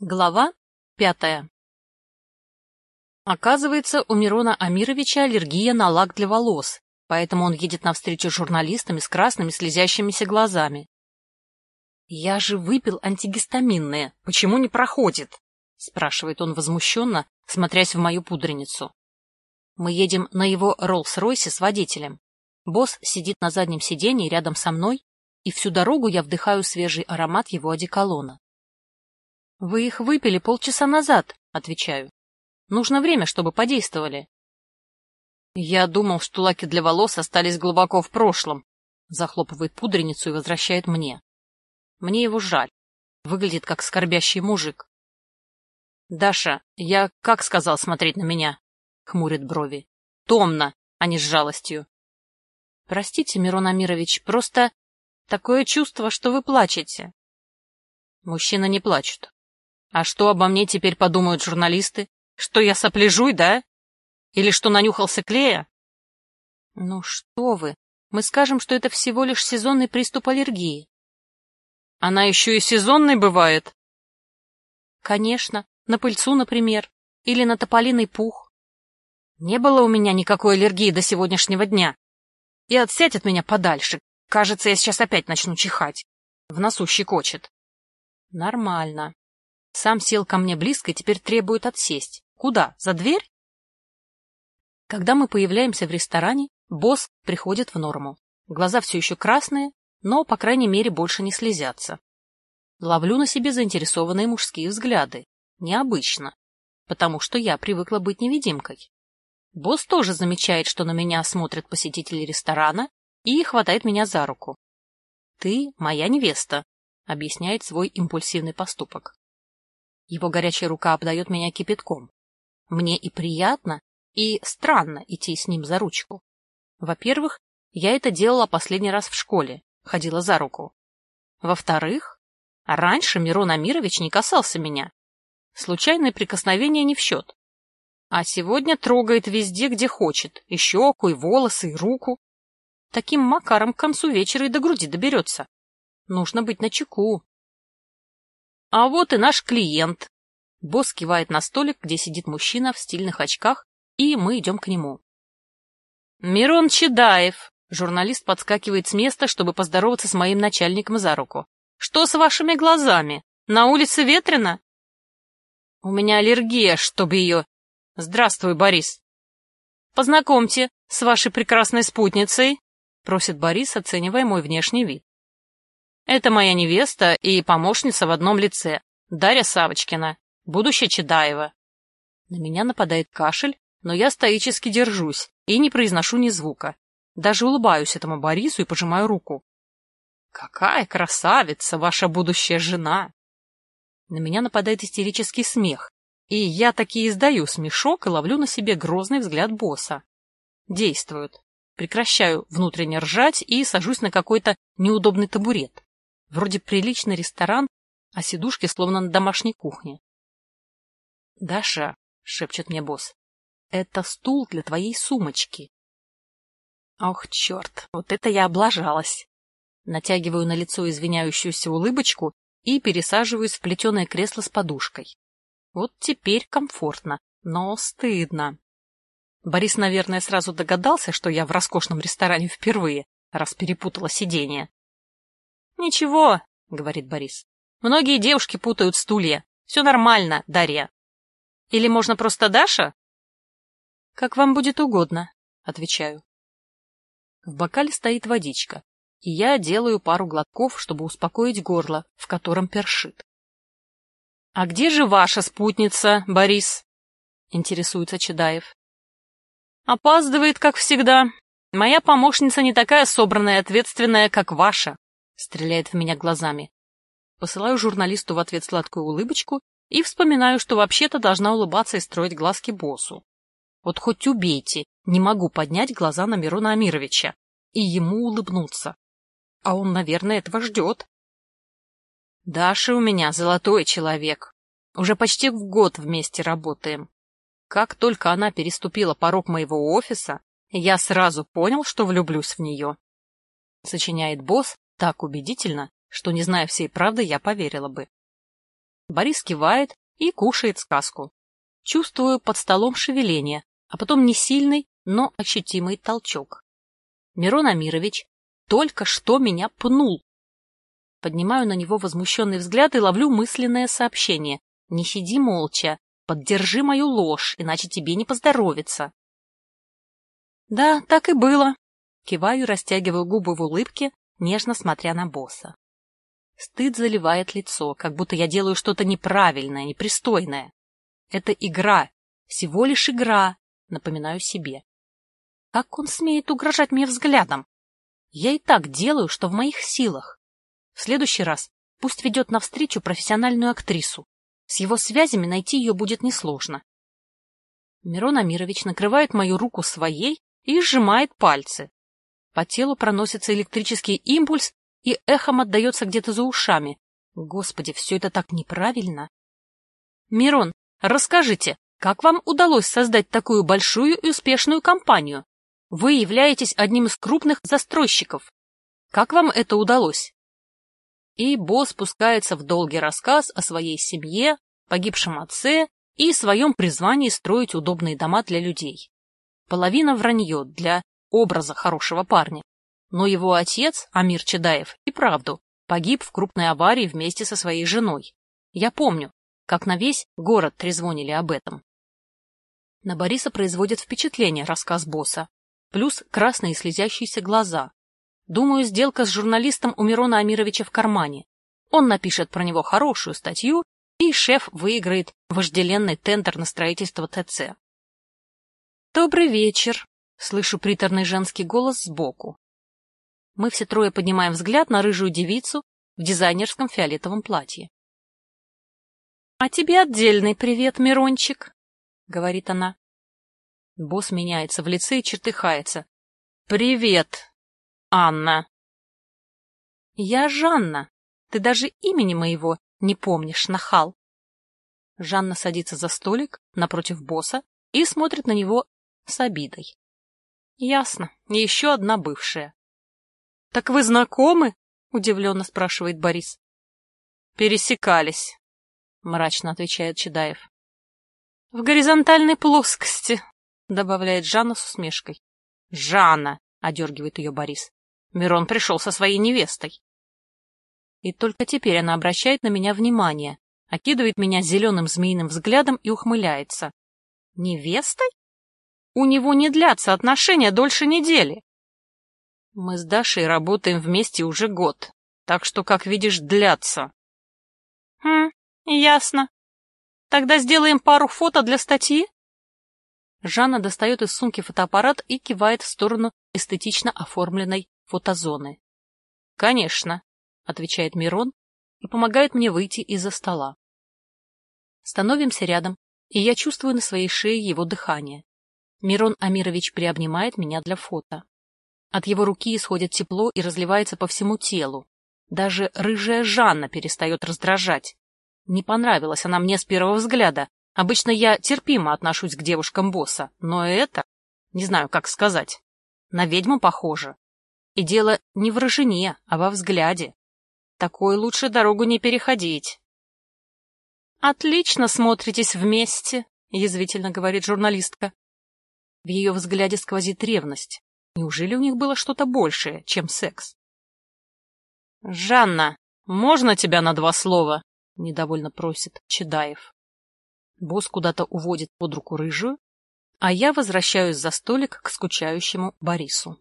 Глава пятая Оказывается, у Мирона Амировича аллергия на лак для волос, поэтому он едет навстречу с журналистами с красными слезящимися глазами. «Я же выпил антигистаминные. Почему не проходит?» — спрашивает он возмущенно, смотрясь в мою пудреницу. Мы едем на его Роллс-Ройсе с водителем. Босс сидит на заднем сиденье рядом со мной, и всю дорогу я вдыхаю свежий аромат его одеколона. — Вы их выпили полчаса назад, — отвечаю. — Нужно время, чтобы подействовали. — Я думал, что лаки для волос остались глубоко в прошлом, — захлопывает пудреницу и возвращает мне. Мне его жаль. Выглядит как скорбящий мужик. — Даша, я как сказал смотреть на меня? — хмурит брови. — Томно, а не с жалостью. — Простите, Мирон Амирович, просто такое чувство, что вы плачете. Мужчины не плачут. А что обо мне теперь подумают журналисты? Что я сопляжуй, да? Или что нанюхался клея? Ну что вы, мы скажем, что это всего лишь сезонный приступ аллергии. Она еще и сезонной бывает? Конечно, на пыльцу, например, или на тополиный пух. Не было у меня никакой аллергии до сегодняшнего дня. И отсядь от меня подальше. Кажется, я сейчас опять начну чихать. В носу щекочет. Нормально. Сам сел ко мне близко и теперь требует отсесть. Куда? За дверь? Когда мы появляемся в ресторане, босс приходит в норму. Глаза все еще красные, но, по крайней мере, больше не слезятся. Ловлю на себе заинтересованные мужские взгляды. Необычно, потому что я привыкла быть невидимкой. Босс тоже замечает, что на меня смотрят посетители ресторана и хватает меня за руку. «Ты моя невеста», — объясняет свой импульсивный поступок. Его горячая рука обдает меня кипятком. Мне и приятно, и странно идти с ним за ручку. Во-первых, я это делала последний раз в школе, ходила за руку. Во-вторых, раньше Мирон Амирович не касался меня. Случайное прикосновение не в счет. А сегодня трогает везде, где хочет, и щеку, и волосы, и руку. Таким макаром к концу вечера и до груди доберется. Нужно быть начеку. А вот и наш клиент. Босс кивает на столик, где сидит мужчина в стильных очках, и мы идем к нему. Мирон Чедаев. Журналист подскакивает с места, чтобы поздороваться с моим начальником за руку. Что с вашими глазами? На улице ветрено? У меня аллергия, чтобы ее... Здравствуй, Борис. Познакомьте с вашей прекрасной спутницей, просит Борис, оценивая мой внешний вид. Это моя невеста и помощница в одном лице, Дарья Савочкина, будущая Чедаева. На меня нападает кашель, но я стоически держусь и не произношу ни звука. Даже улыбаюсь этому Борису и пожимаю руку. Какая красавица, ваша будущая жена! На меня нападает истерический смех, и я таки издаю смешок и ловлю на себе грозный взгляд босса. Действует. Прекращаю внутренне ржать и сажусь на какой-то неудобный табурет. Вроде приличный ресторан, а сидушки словно на домашней кухне. — Даша, — шепчет мне босс, — это стул для твоей сумочки. Ох, черт, вот это я облажалась. Натягиваю на лицо извиняющуюся улыбочку и пересаживаюсь в плетеное кресло с подушкой. Вот теперь комфортно, но стыдно. Борис, наверное, сразу догадался, что я в роскошном ресторане впервые, раз перепутала сиденье. «Ничего», — говорит Борис. «Многие девушки путают стулья. Все нормально, Дарья». «Или можно просто Даша?» «Как вам будет угодно», — отвечаю. В бокале стоит водичка, и я делаю пару глотков, чтобы успокоить горло, в котором першит. «А где же ваша спутница, Борис?» — интересуется Чедаев. «Опаздывает, как всегда. Моя помощница не такая собранная и ответственная, как ваша», стреляет в меня глазами. Посылаю журналисту в ответ сладкую улыбочку и вспоминаю, что вообще-то должна улыбаться и строить глазки боссу. Вот хоть убейте, не могу поднять глаза на Мирона Амировича и ему улыбнуться. А он, наверное, этого ждет. Даша у меня золотой человек. Уже почти в год вместе работаем. Как только она переступила порог моего офиса, я сразу понял, что влюблюсь в нее. Сочиняет босс так убедительно, что, не зная всей правды, я поверила бы. Борис кивает и кушает сказку. Чувствую под столом шевеление, а потом не сильный, но ощутимый толчок. Мирон Амирович только что меня пнул. Поднимаю на него возмущенный взгляд и ловлю мысленное сообщение. Не сиди молча, поддержи мою ложь, иначе тебе не поздоровится. Да, так и было. Киваю, растягиваю губы в улыбке, нежно смотря на босса. Стыд заливает лицо, как будто я делаю что-то неправильное, непристойное. Это игра, всего лишь игра, напоминаю себе. Как он смеет угрожать мне взглядом? Я и так делаю, что в моих силах. В следующий раз пусть ведет навстречу профессиональную актрису. С его связями найти ее будет несложно. Мирон Амирович накрывает мою руку своей и сжимает пальцы. По телу проносится электрический импульс и эхом отдается где-то за ушами. Господи, все это так неправильно. Мирон, расскажите, как вам удалось создать такую большую и успешную компанию? Вы являетесь одним из крупных застройщиков. Как вам это удалось? И босс спускается в долгий рассказ о своей семье, погибшем отце и своем призвании строить удобные дома для людей. Половина вранье для образа хорошего парня. Но его отец, Амир Чедаев, и правду, погиб в крупной аварии вместе со своей женой. Я помню, как на весь город трезвонили об этом. На Бориса производит впечатление рассказ босса, плюс красные слезящиеся глаза. Думаю, сделка с журналистом у Мирона Амировича в кармане. Он напишет про него хорошую статью, и шеф выиграет вожделенный тендер на строительство ТЦ. «Добрый вечер», — слышу приторный женский голос сбоку. Мы все трое поднимаем взгляд на рыжую девицу в дизайнерском фиолетовом платье. «А тебе отдельный привет, Мирончик», — говорит она. Босс меняется в лице и чертыхается. «Привет, Анна!» «Я Жанна. Ты даже имени моего не помнишь, нахал!» Жанна садится за столик напротив босса и смотрит на него с обидой. «Ясно. Еще одна бывшая». «Так вы знакомы?» — удивленно спрашивает Борис. «Пересекались», — мрачно отвечает Чедаев. «В горизонтальной плоскости», — добавляет Жанна с усмешкой. «Жанна!» — одергивает ее Борис. «Мирон пришел со своей невестой». И только теперь она обращает на меня внимание, окидывает меня зеленым змеиным взглядом и ухмыляется. «Невестой? У него не длятся отношения дольше недели». «Мы с Дашей работаем вместе уже год, так что, как видишь, длятся». «Хм, ясно. Тогда сделаем пару фото для статьи?» Жанна достает из сумки фотоаппарат и кивает в сторону эстетично оформленной фотозоны. «Конечно», — отвечает Мирон и помогает мне выйти из-за стола. Становимся рядом, и я чувствую на своей шее его дыхание. Мирон Амирович приобнимает меня для фото. От его руки исходит тепло и разливается по всему телу. Даже рыжая Жанна перестает раздражать. Не понравилась она мне с первого взгляда, Обычно я терпимо отношусь к девушкам босса, но это, не знаю, как сказать, на ведьму похоже. И дело не в рожине, а во взгляде. Такой лучше дорогу не переходить. «Отлично смотритесь вместе», — язвительно говорит журналистка. В ее взгляде сквозит ревность. Неужели у них было что-то большее, чем секс? «Жанна, можно тебя на два слова?» — недовольно просит Чедаев. Босс куда-то уводит под руку рыжую, а я возвращаюсь за столик к скучающему Борису.